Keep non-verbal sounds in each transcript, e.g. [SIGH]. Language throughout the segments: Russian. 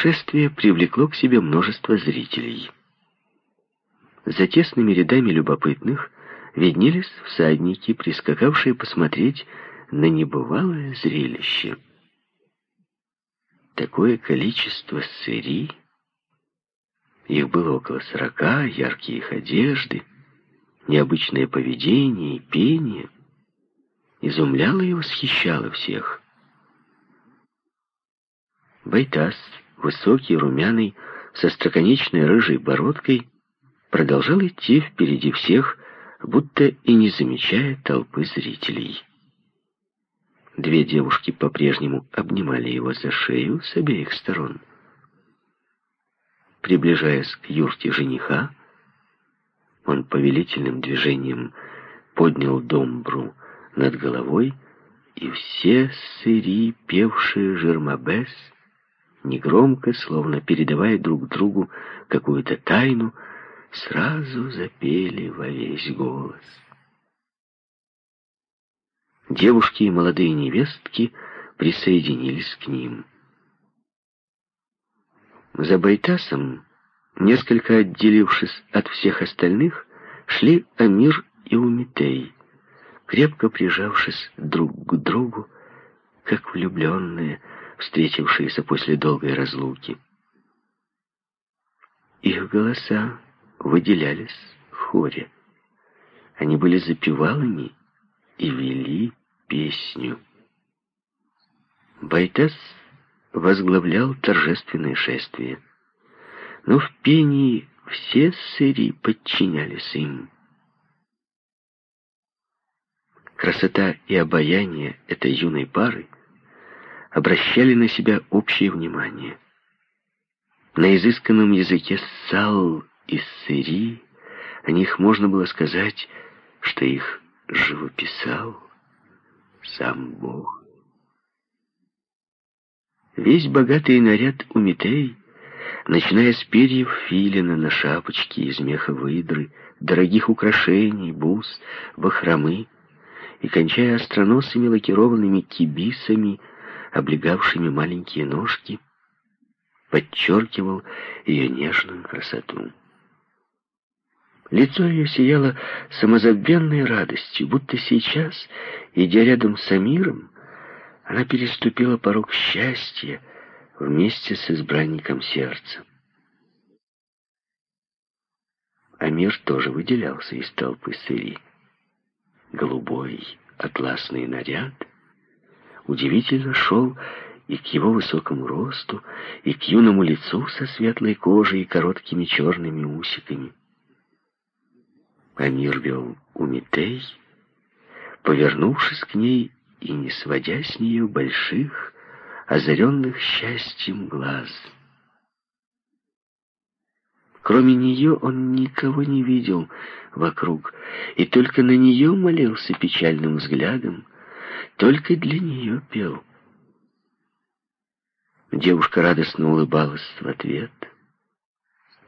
шествие привлекло к себе множество зрителей. За тесными рядами любопытных виднелись всадники, прискакавшие посмотреть на небывалое зрелище. Такое количество сыри, их было около сорока, яркие их одежды, необычное поведение и пение, изумляло и восхищало всех. Байтас, высокий, румяный, со строконечной рыжей бородкой, продолжал идти впереди всех, будто и не замечая толпы зрителей. Две девушки по-прежнему обнимали его за шею с обеих сторон. Приближаясь к юрте жениха, он повелительным движением поднял домбру над головой, и все сыри, певшие жермабес, негромко, словно передавая друг другу какую-то тайну, сразу запели во весь голос. Девушки и молодые невестки присоединились к ним. За Байтасом, несколько отделившись от всех остальных, шли Амир и Умитей, крепко прижавшись друг к другу, как влюбленные, встретившиеся после долгой разлуки. Их голоса выделялись в хоре. Они были запевалыми и вели песню. Байтас возглавлял торжественное шествие, но в пении все сыри подчинялись им. Красота и обаяние этой юной пары обращали на себя общее внимание. На изысканном языке сал из сыри, о них можно было сказать, что их живописал сам Бог. Весь богатый наряд у Митей, начиная с перьев филина на шапочке из меха выдры, дорогих украшений, бус, бахромы, и кончая остроносыми лакированными кибисами, облегавшими маленькие ножки, подчеркивал ее нежную красоту. Лицо ее сияло самозабвенной радостью, будто сейчас, идя рядом с Амиром, она переступила порог счастья вместе с избранником сердца. Амир тоже выделялся из толпы сыри. Голубой атласный наряд удивительно шел и к его высокому росту, и к юному лицу со светлой кожей и короткими черными усиками. Амир вел Умитей, повернувшись к ней и не сводя с нее больших, озаренных счастьем глаз. Кроме нее он никого не видел вокруг, и только на нее молился печальным взглядом, только для нее пел. Девушка радостно улыбалась в ответ —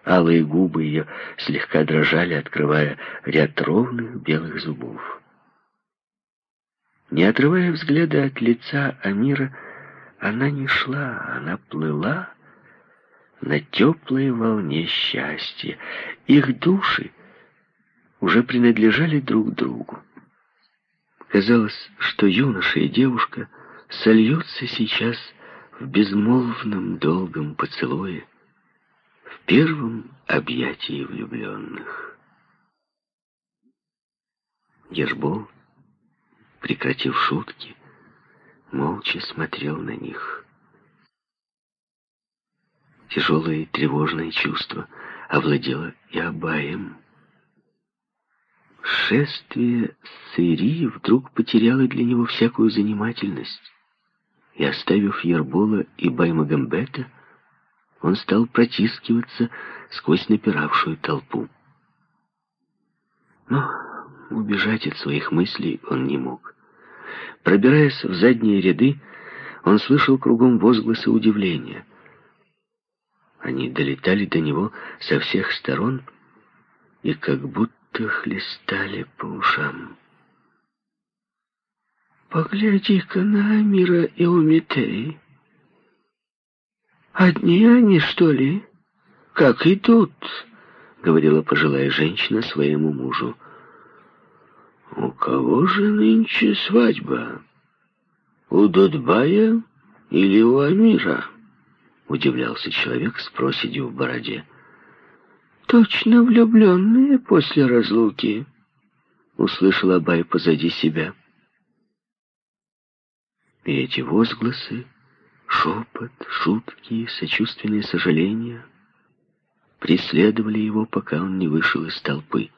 Алые губы ее слегка дрожали, открывая ряд ровных белых зубов. Не отрывая взгляда от лица Амира, она не шла, она плыла на теплой волне счастья. Их души уже принадлежали друг другу. Казалось, что юноша и девушка сольются сейчас в безмолвном долгом поцелуе, первом объятии влюбленных. Ержбол, прекратив шутки, молча смотрел на них. Тяжелое и тревожное чувство овладело и Абаем. Шествие Сыри вдруг потеряло для него всякую занимательность, и, оставив Ербола и Баймагамбета, он стал протискиваться сквозь напиравшую толпу. Но убежать от своих мыслей он не мог. Пробираясь в задние ряды, он слышал кругом возгласы удивления. Они долетали до него со всех сторон и как будто хлестали по ушам. «Погляди-ка на Амира и Умитей!» «Одни они, что ли? Как и тут?» — говорила пожилая женщина своему мужу. «У кого же нынче свадьба? У Дудбая или у Амира?» — удивлялся человек с проседью в бороде. «Точно влюбленные после разлуки», — услышал Абай позади себя. И эти возгласы, шепот, шутки, сочувственные сожаления преследовали его, пока он не вышел из толпы.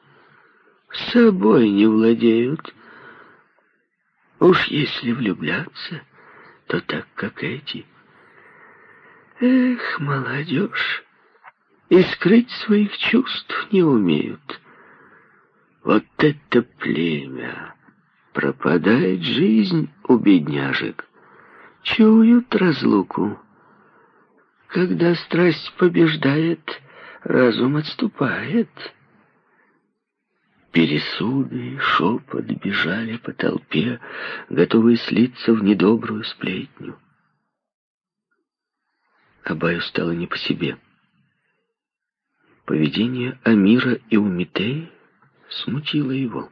С собой не владеют. Уж если влюбляться, то так, как эти. Эх, молодежь, и скрыть своих чувств не умеют. Вот это племя! Пропадает жизнь у бедняжек. Чуют разлуку. Когда страсть побеждает, разум отступает. Пересуды, шепот бежали по толпе, готовые слиться в недобрую сплетню. Абаю стало не по себе. Поведение Амира и Умитей смутило его.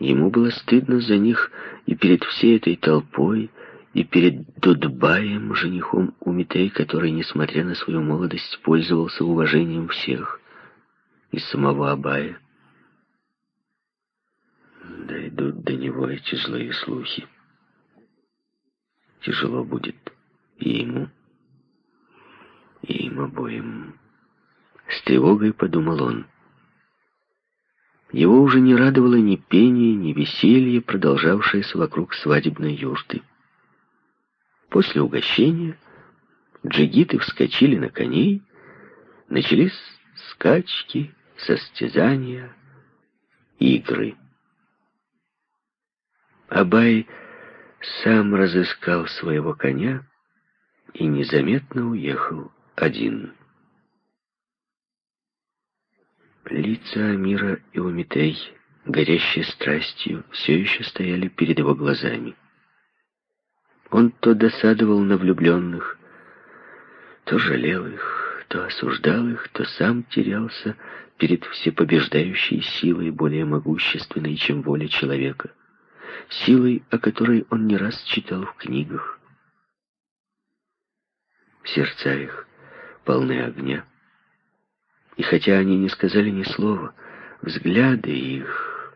Ему было стыдно за них и перед всей этой толпой, и перед Дудбаем, женихом Умитей, который, несмотря на свою молодость, пользовался уважением всех, и самого Абая. Дойдут до него эти злые слухи. Тяжело будет и ему, и им обоим. С тревогой подумал он. Его уже не радовало ни пение, ни веселье, продолжавшееся вокруг свадебной юрты. После угощения джигиты вскочили на коней, начались скачки, состязания, игры. Абай сам разыскал своего коня и незаметно уехал один. Лица Амира и Умитей, горящие страстью, все еще стояли перед его глазами. Он то досадовал на влюбленных, то жалел их, то осуждал их, то сам терялся перед всепобеждающей силой, более могущественной, чем воля человека, силой, о которой он не раз читал в книгах. Сердца их полны огня. И хотя они не сказали ни слова, взгляды их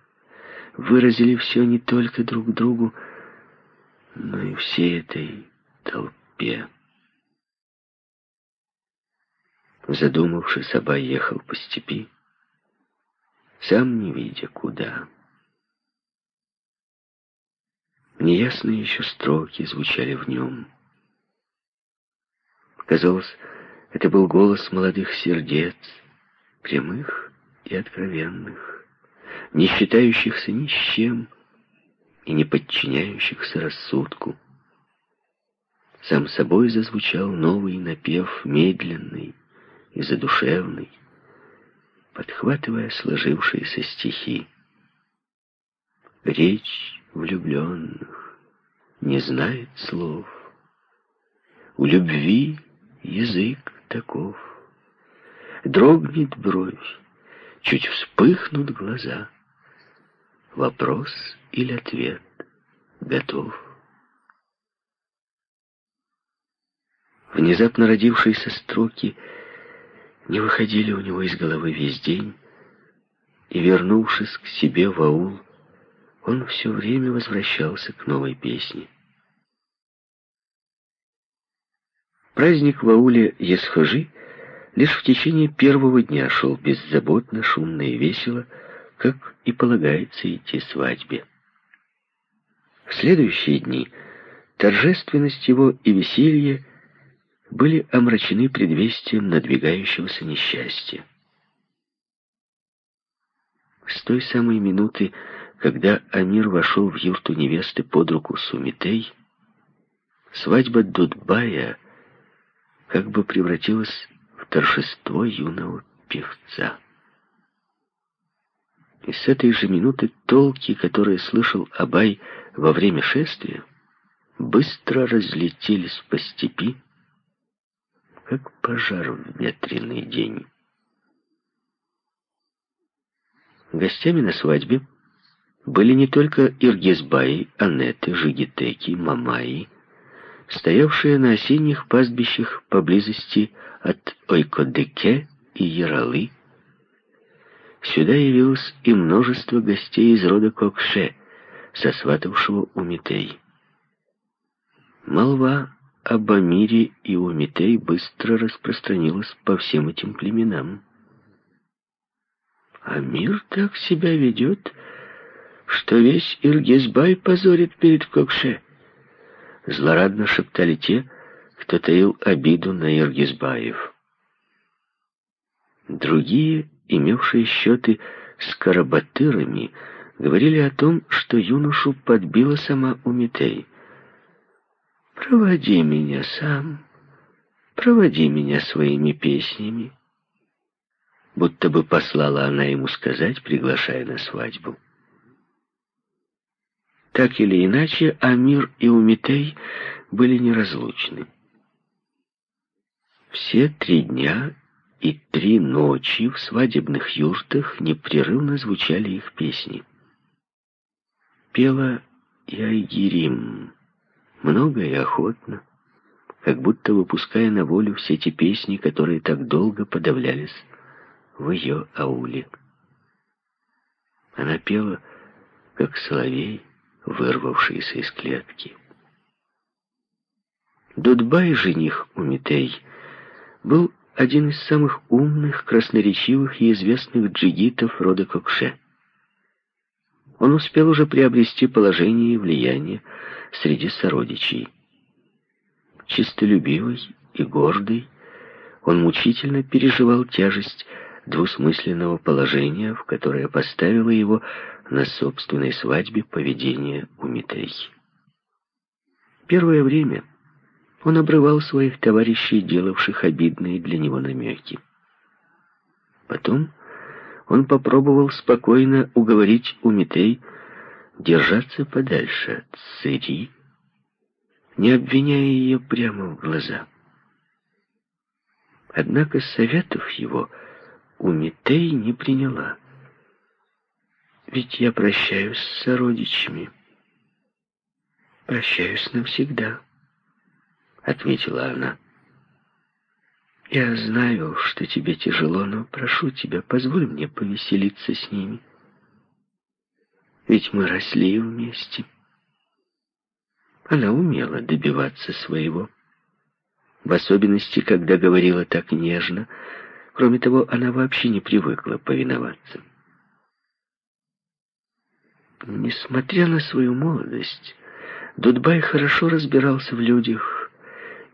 выразили все не только друг другу, но и всей этой толпе. Задумавшись, Абай ехал по степи, сам не видя куда. Неясные еще строки звучали в нем. Казалось, это был голос молодых сердец, прямых и откровенных, не считающихся ни с чем, и не подчиняющихся рассудку. Сам собой зазвучал новый напев, медленный и задушевный, подхватывая сложившиеся стихи. Речь влюбленных не знает слов. У любви язык таков. Дрогнет бровь, чуть вспыхнут глаза. Вопрос или ответ готов. Внезапно родившиеся строки не выходили у него из головы весь день, и, вернувшись к себе в аул, он все время возвращался к новой песне. Праздник в ауле Есхожи лишь в течение первого дня шел беззаботно, шумно и весело, как и полагается идти свадьбе. В следующие дни торжественность его и веселье были омрачены предвестием надвигающегося несчастья. С той самой минуты, когда Амир вошел в юрту невесты под руку Сумитей, свадьба Дудбая как бы превратилась торжество юного певца. И с этой же минуты толки, которые слышал Абай, — во время шествия быстро разлетелись по степи, как пожар в ветреный день. Гостями на свадьбе были не только Иргизбаи, Анеты, Жигитеки, Мамаи, стоявшие на осенних пастбищах поблизости от Ойкодеке и Яралы. Сюда явилось и множество гостей из рода Кокше, сосватавшего у Митей. Молва об Амире и Умитей быстро распространилась по всем этим племенам. Амир так себя ведет, что весь Иргизбай позорит перед Кокше. Злорадно шептали те, кто таил обиду на Иргизбаев. Другие, имевшие счеты с карабатырами, говорили о том, что юношу подбила сама Умитей. «Проводи меня сам, проводи меня своими песнями», будто бы послала она ему сказать, приглашая на свадьбу. Так или иначе, Амир и Умитей были неразлучны. Все три дня и три ночи в свадебных юртах непрерывно звучали их песни. Пела Яйгирим, много и охотно, как будто выпуская на волю все те песни, которые так долго подавлялись в ее ауле. Она пела, как соловей, вырвавшийся из клетки. Дудбай, жених Умитей, был один из самых умных, красноречивых и известных джигитов рода Кокше. Он успел уже приобрести положение и влияние среди сородичей. Чистолюбивый и гордый, он мучительно переживал тяжесть двусмысленного положения, в которое поставило его на собственной свадьбе поведение у Митрей. Первое время он обрывал своих товарищей, делавших обидные для него намеки. Потом он попробовал спокойно уговорить Умитей держаться подальше от Сыри, не обвиняя ее прямо в глаза. Однако советов его Умитей не приняла. Ведь я прощаюсь с сородичами. Прощаюсь навсегда, ответила она. Я знаю, что тебе тяжело, но прошу тебя, позволь мне повеселиться с ними. Ведь мы росли вместе. Она умела добиваться своего. В особенности, когда говорила так нежно. Кроме того, она вообще не привыкла повиноваться. Несмотря на свою молодость, Дудбай хорошо разбирался в людях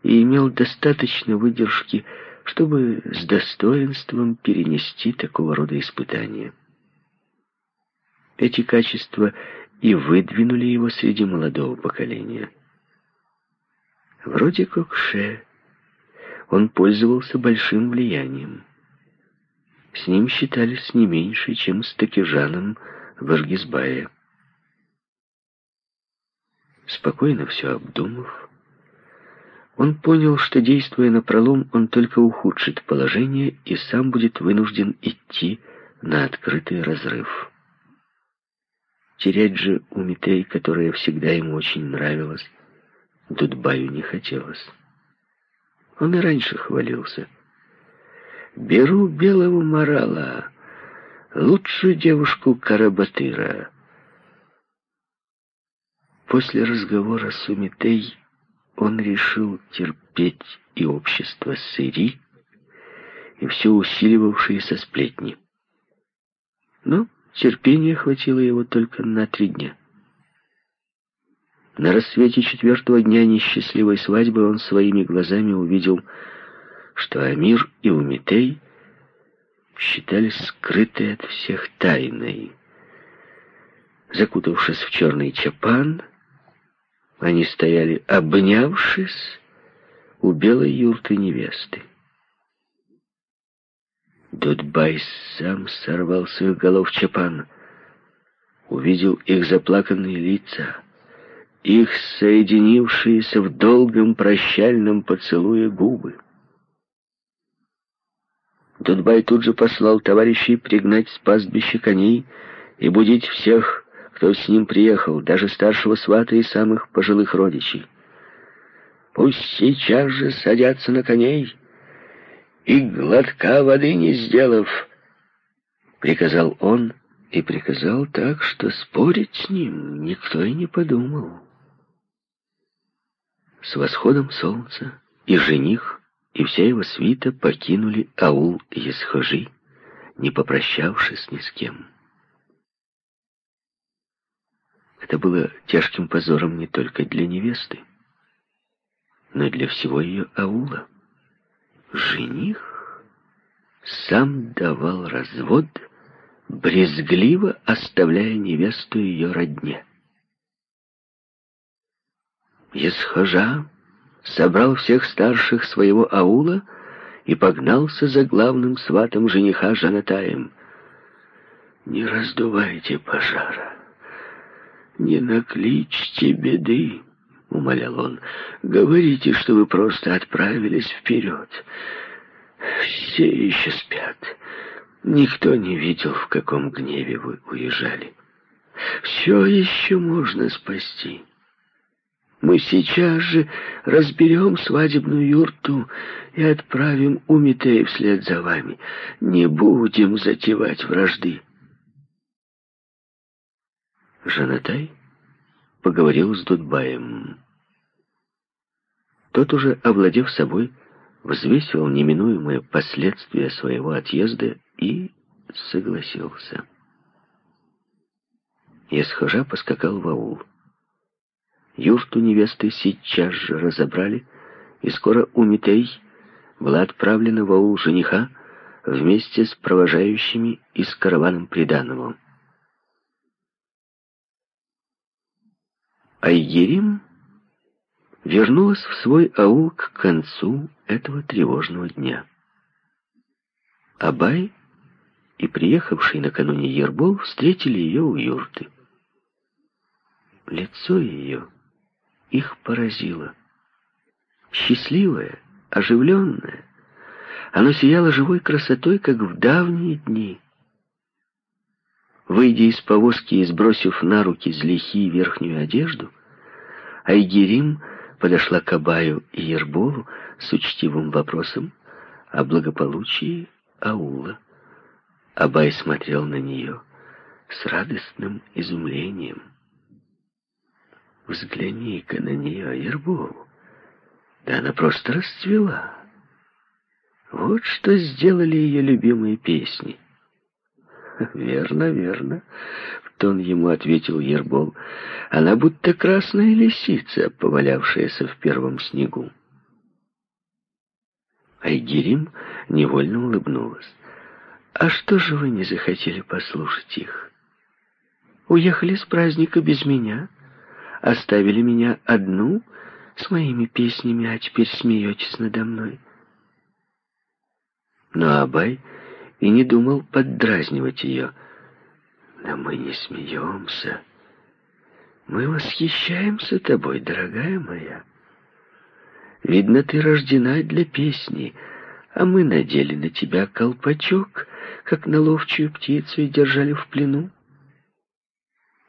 и имел достаточно выдержки, чтобы с достоинством перенести такого рода испытания. Эти качества и выдвинули его среди молодого поколения. Вроде Кокше, он пользовался большим влиянием. С ним считались не меньше, чем с Такижаном Варгизбая. Спокойно все обдумав, он понял, что, действуя на пролом, он только ухудшит положение и сам будет вынужден идти на открытый разрыв. Терять же у Митей, которая всегда ему очень нравилась, Дудбаю не хотелось. Он и раньше хвалился. «Беру белого морала, лучшую девушку Карабатыра». После разговора с Умитей он решил терпеть и общество Сыри, и все усиливавшиеся сплетни. Но терпения хватило его только на три дня. На рассвете четвертого дня несчастливой свадьбы он своими глазами увидел, что Амир и Умитей считались скрытой от всех тайной. Закутавшись в черный чапан, они стояли, обнявшись, у белой юрты невесты. Дудбай сам сорвал с их голов чапан, увидел их заплаканные лица, их соединившиеся в долгом прощальном поцелуе губы. Дудбай тут же послал товарищей пригнать с пастбища коней и будить всех, кто с ним приехал, даже старшего свата и самых пожилых родичей. Пусть сейчас же садятся на коней и глотка воды не сделав, приказал он и приказал так, что спорить с ним никто и не подумал. С восходом солнца и жених, и вся его свита покинули аул Есхожи, не попрощавшись ни с кем. Это было тяжким позором не только для невесты, но и для всего ее аула. Жених сам давал развод, брезгливо оставляя невесту ее родне. Есхожа собрал всех старших своего аула и погнался за главным сватом жениха Жанатаем. «Не раздувайте пожара, не накличьте беды», — умолял он. «Говорите, что вы просто отправились вперед. Все еще спят. Никто не видел, в каком гневе вы уезжали. Все еще можно спасти». Мы сейчас же разберем свадебную юрту и отправим Умитей вслед за вами. Не будем затевать вражды. Жанатай поговорил с Дудбаем. Тот уже, овладев собой, взвесил неминуемые последствия своего отъезда и согласился. Есхожа поскакал в аул. Юрту невесты сейчас же разобрали, и скоро Умитей была отправлена в аул жениха вместе с провожающими и с караваном приданого. Айгерим вернулась в свой аул к концу этого тревожного дня. Абай и приехавший накануне Ербол встретили ее у юрты. Лицо ее их поразило. Счастливое, оживленное, оно сияло живой красотой, как в давние дни. Выйдя из повозки и сбросив на руки злихи верхнюю одежду, Айгерим подошла к Абаю и Ерболу с учтивым вопросом о благополучии аула. Абай смотрел на нее с радостным изумлением. Взгляни-ка на нее, Ербол. Да она просто расцвела. Вот что сделали ее любимые песни. [LAUGHS] Верно, верно, в тон ему ответил Ербол. Она будто красная лисица, повалявшаяся в первом снегу. Айгерим невольно улыбнулась. «А что же вы не захотели послушать их? Уехали с праздника без меня?» Оставили меня одну с моими песнями, а теперь смеетесь надо мной. Но Абай и не думал поддразнивать ее. Да мы не смеемся. Мы восхищаемся тобой, дорогая моя. Видно, ты рождена для песни, а мы надели на тебя колпачок, как на ловчую птицу, и держали в плену.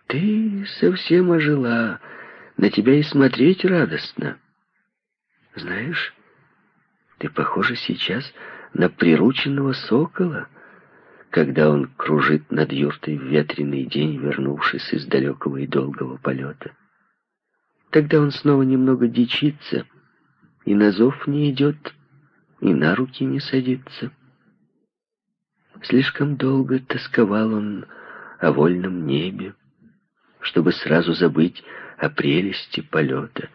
Ты совсем ожила, на тебя и смотреть радостно. Знаешь, ты похожа сейчас на прирученного сокола, когда он кружит над юртой в ветреный день, вернувшись из далекого и долгого полета. Тогда он снова немного дичится, и на зов не идет, и на руки не садится. Слишком долго тосковал он о вольном небе, чтобы сразу забыть о прелести полета,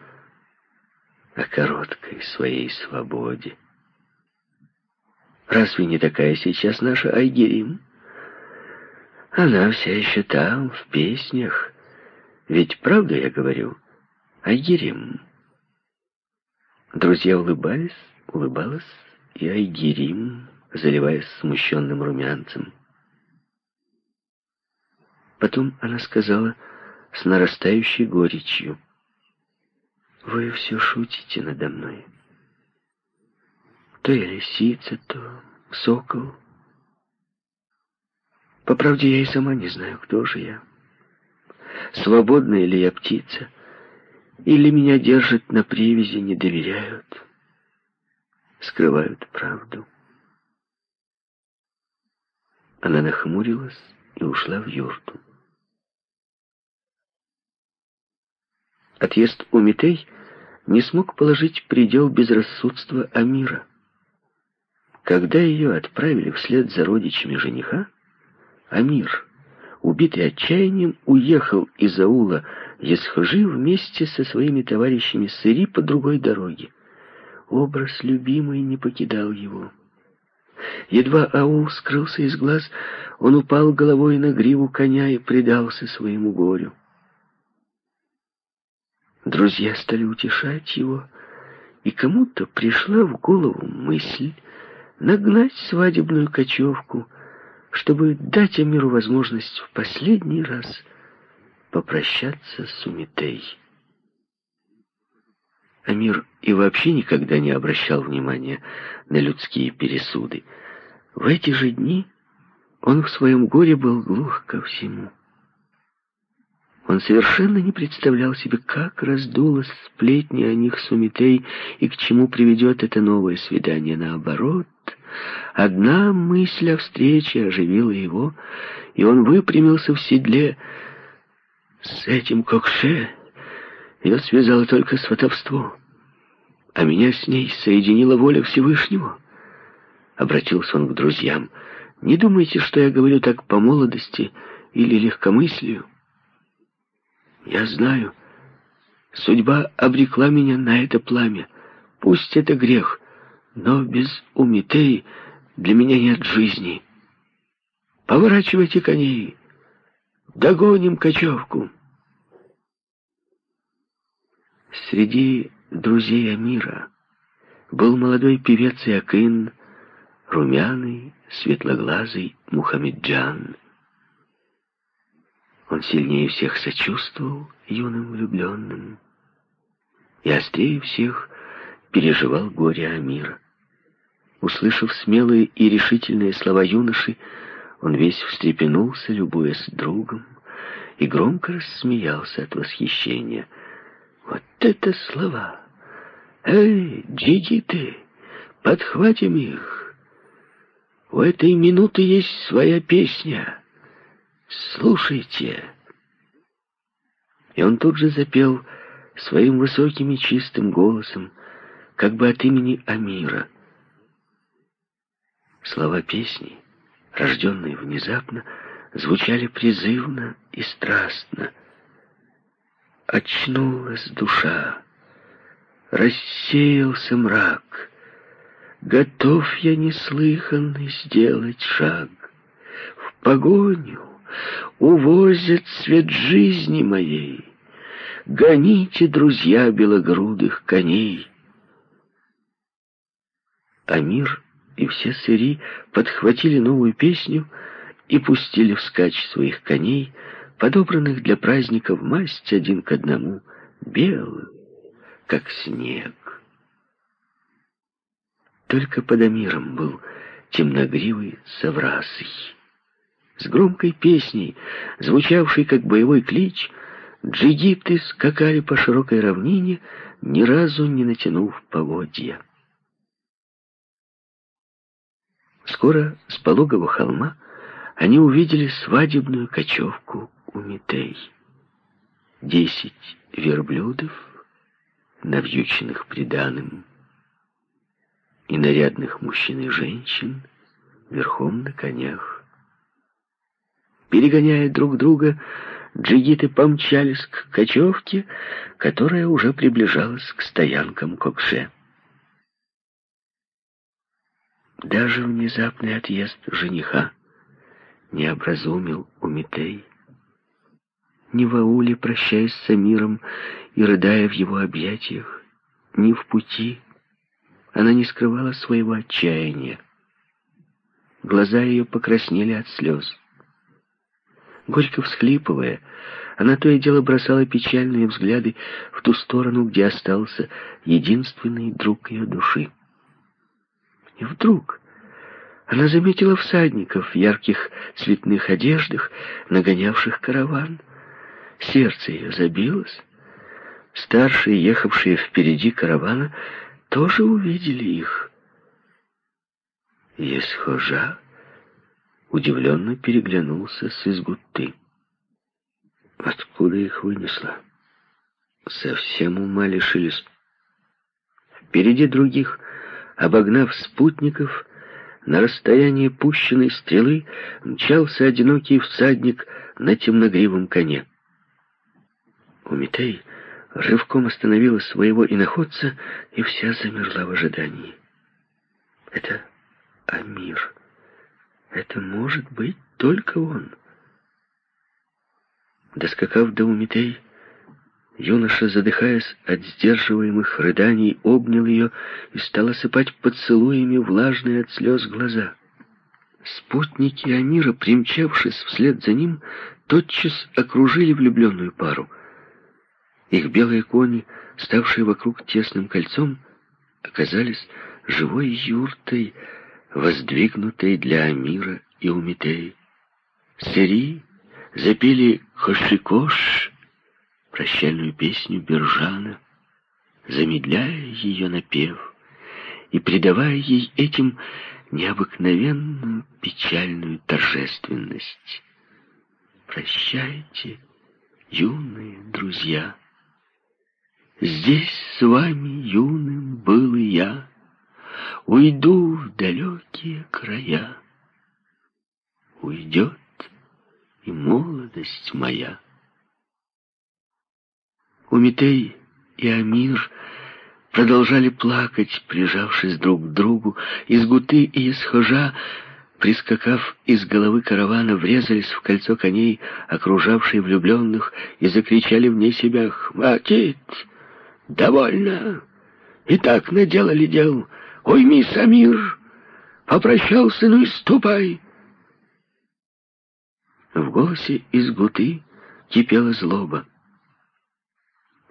о короткой своей свободе. Разве не такая сейчас наша Айгерим? Она вся еще там, в песнях. Ведь правда я говорю? Айгерим. Друзья улыбались, улыбалась и Айгерим, заливаясь смущенным румянцем. Потом она сказала с нарастающей горечью. «Вы все шутите надо мной. То я лисица, то сокол. По правде, я и сама не знаю, кто же я. Свободная ли я птица, или меня держат на привязи, не доверяют, скрывают правду. Она нахмурилась и ушла в юрту. Отъезд у Митей не смог положить предел безрассудства Амира. Когда ее отправили вслед за родичами жениха, Амир, убитый отчаянием, уехал из аула Есхожи вместе со своими товарищами Сыри по другой дороге. Образ любимой не покидал его. Едва аул скрылся из глаз, он упал головой на гриву коня и предался своему горю. Друзья стали утешать его, и кому-то пришла в голову мысль нагнать свадебную кочевку, чтобы дать Амиру возможность в последний раз попрощаться с Умитей. Амир и вообще никогда не обращал внимания на людские пересуды. В эти же дни он в своем горе был глух ко всему. Он совершенно не представлял себе, как раздулась сплетни о них с Умитей и к чему приведет это новое свидание. Наоборот, одна мысль о встрече оживила его, и он выпрямился в седле. С этим Кокше ее связало только сватовство, а меня с ней соединила воля Всевышнего. Обратился он к друзьям. «Не думайте, что я говорю так по молодости или легкомыслию. Я знаю, судьба обрекла меня на это пламя. Пусть это грех, но без Умитей для меня нет жизни. Поворачивайте коней, догоним кочевку. Среди друзей Амира был молодой певец Иакин, румяный, светлоглазый Мухаммеджан. Он сильнее всех сочувствовал юным влюбленным и острее всех переживал горе Амира. Услышав смелые и решительные слова юноши, он весь встрепенулся, любуясь другом, и громко рассмеялся от восхищения. «Вот это слова! Эй, джигиты, подхватим их! У этой минуты есть своя песня!» Слушайте!» И он тут же запел своим высоким и чистым голосом, как бы от имени Амира. Слова песни, рожденные внезапно, звучали призывно и страстно. Очнулась душа, рассеялся мрак, готов я неслыханный сделать шаг в погоню увозят свет жизни моей. Гоните, друзья, белогрудых коней. Амир и все сыри подхватили новую песню и пустили вскачь своих коней, подобранных для праздника в масть один к одному, белых, как снег. Только под Амиром был темногривый Саврасый. С громкой песней, звучавшей как боевой клич, джигиты скакали по широкой равнине, ни разу не натянув поводья. Скоро с пологого холма они увидели свадебную кочевку у Митей. Десять верблюдов, навьюченных приданым, и нарядных мужчин и женщин верхом на конях. Перегоняя друг друга, джигиты помчались к кочевке, которая уже приближалась к стоянкам Кокше. Даже внезапный отъезд жениха не образумил у Митей. Ни в ауле, прощаясь с миром и рыдая в его объятиях, ни в пути она не скрывала своего отчаяния. Глаза ее покраснели от слез. Горько всхлипывая, она то и дело бросала печальные взгляды в ту сторону, где остался единственный друг ее души. И вдруг Она заметила всадников в ярких цветных одеждах, нагонявших караван. Сердце ее забилось. Старшие, ехавшие впереди каравана, тоже увидели их. Есхожа удивленно переглянулся с изгуты. Откуда их вынесло? Совсем ума лишились. Впереди других, обогнав спутников, на расстоянии пущенной стрелы мчался одинокий всадник на темногривом коне. Умитей рывком остановила своего иноходца и вся замерла в ожидании. Это Амир. Это может быть только он. Доскакав до Умитей, юноша, задыхаясь от сдерживаемых рыданий, обнял ее и стал осыпать поцелуями влажные от слез глаза. Спутники Амира, примчавшись вслед за ним, тотчас окружили влюбленную пару. Их белые кони, ставшие вокруг тесным кольцом, оказались живой юртой, воздвигнутой для Амира и Умитеи. Сери запели «Кошикош», прощальную песню Бержана, замедляя ее напев и придавая ей этим необыкновенную печальную торжественность. Прощайте, юные друзья. Здесь с вами юным был я, Уйду в далекие края. Уйдет и молодость моя. Умитей и Амир продолжали плакать, прижавшись друг к другу. Из Гуты и из Хожа, прискакав из головы каравана, врезались в кольцо коней, окружавшие влюбленных, и закричали вне себя «Хватит! Довольно! И так наделали дел! Ой, мисс Амир! Попрощался, ну и ступай!» В голосе из Гуты кипела злоба.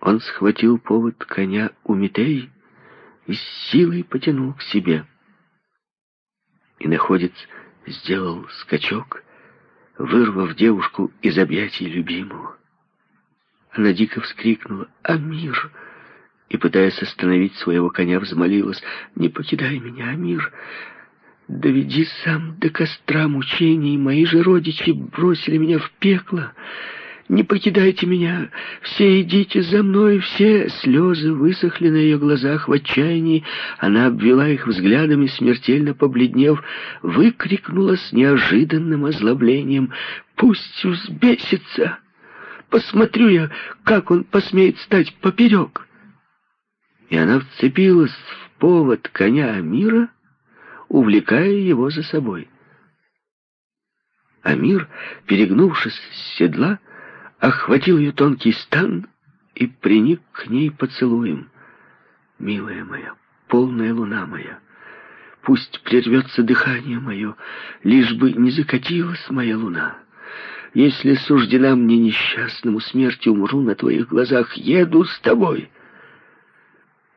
Он схватил повод коня у Митей и с силой потянул к себе. И находец сделал скачок, вырвав девушку из объятий любимого. Она дико вскрикнула «Амир!» И, пытаясь остановить своего коня, взмолилась «Не покидай меня, Амир!» Доведи сам до костра мучений, мои же родичи бросили меня в пекло. Не покидайте меня, все идите за мной, все слезы высохли на ее глазах в отчаянии. Она обвела их взглядами, смертельно побледнев, выкрикнула с неожиданным озлоблением. «Пусть взбесится! Посмотрю я, как он посмеет стать поперек!» И она вцепилась в повод коня Амира, увлекая его за собой. Амир, перегнувшись с седла, охватил ее тонкий стан и приник к ней поцелуем. «Милая моя, полная луна моя, пусть прервется дыхание мое, лишь бы не закатилась моя луна. Если суждена мне несчастному смерти, умру на твоих глазах, еду с тобой».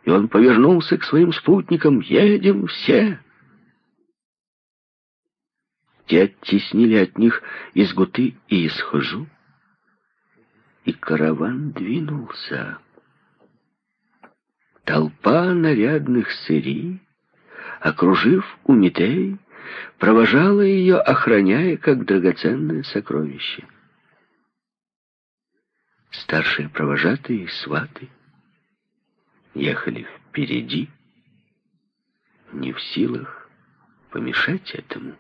И он повернулся к своим спутникам. «Едем все!» Те оттеснили от них из Гуты и из Хожу и караван двинулся. Толпа нарядных сырий, окружив Умитей, провожала ее, охраняя как драгоценное сокровище. Старшие провожатые сваты ехали впереди, не в силах помешать этому.